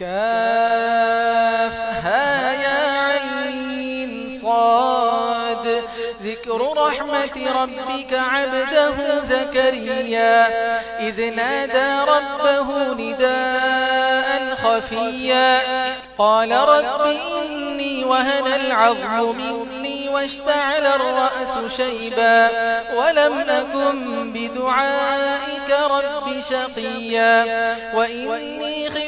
كاف. ها يا عين صاد. ذكر رحمة ربك عبده زكريا. إذ نادى ربه نداء خفيا. قال رب إني وهنى العظم مني واشتعل الرأس شيبا. ولم أكن بدعائك رب شقيا. وإني خفيا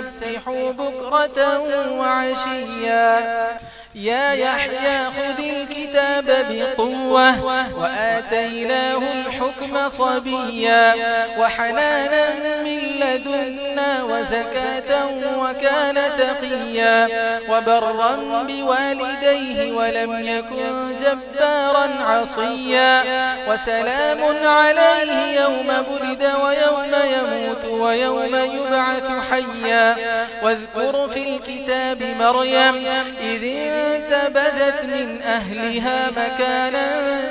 فسبحوا بكرة وعشيا. يا يحيى خذ الكتاب بقوة وآتيناه الحكم صبيا وحنانا من لدنا وزكاة وكان تقيا وبرا بوالديه ولم يكن جبارا عصيا وسلام عليه يوم بلد ويوم يموت ويوم يبعث حيا. واذكر في الكتاب مريم إذ انتبذت من أهلها مكانا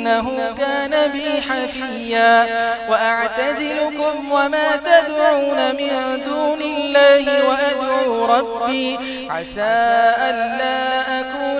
إنه كان بي حفيا. وأعتزلكم وما تدعون من دون الله وأدعو ربي. عسى أن لا أكون